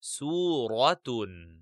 سورة